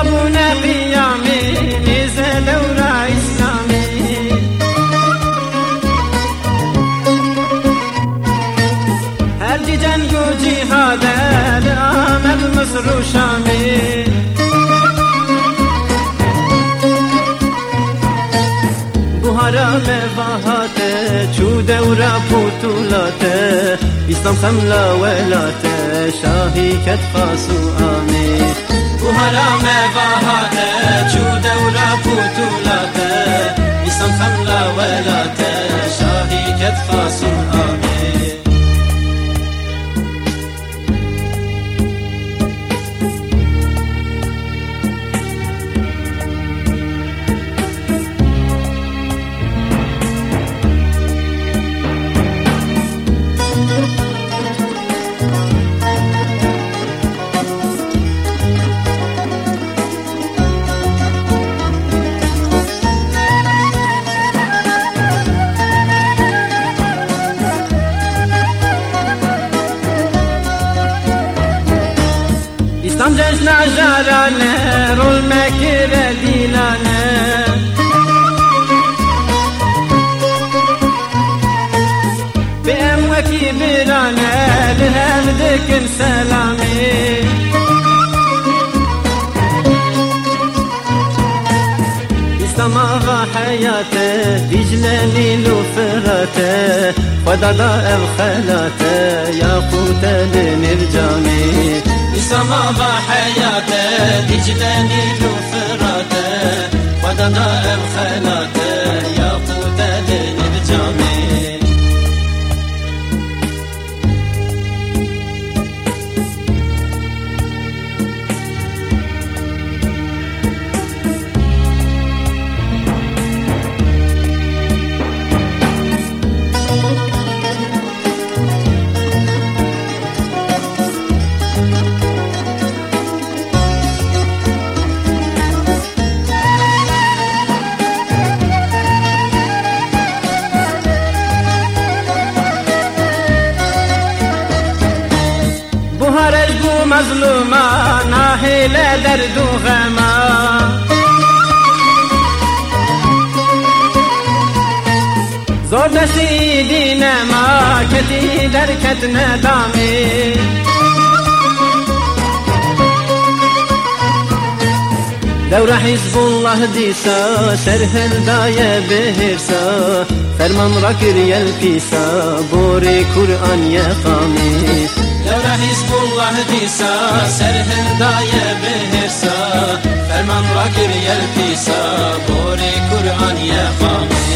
خیابون قیامی نیز دور اسلامی هر جی جنگ و جهاد آمد مصر و شامی حرام وهاته چو دورا پوتولاته اسلام خملا ولاته شاهی کت فاسو آمین آمی بوهارا مواهاته چو دورا پوتولاته اسلام خملا ولاته Cezna jarane rol mekire dilane بأم وكي برانا لهم سلامي. إسلام آغا حياته دجلة نيل وفراته. فضلا الخلاته يا قوت لنرجامي إسلام آغا حياته دجلة نيل وفراته فضلا الخلاته بهرج بو مظلوما ناهل درد و غما زور دستی دین ما کتی درکت ندامی دور حزب الله ديسا سرهل داية بهرسا فرمان راكر يلبيسا بوري قرآن يقامي دور حزب الله ديسا سرهل داية بهرسا فرمان راكر يلبيسا بوري قرآن يقامي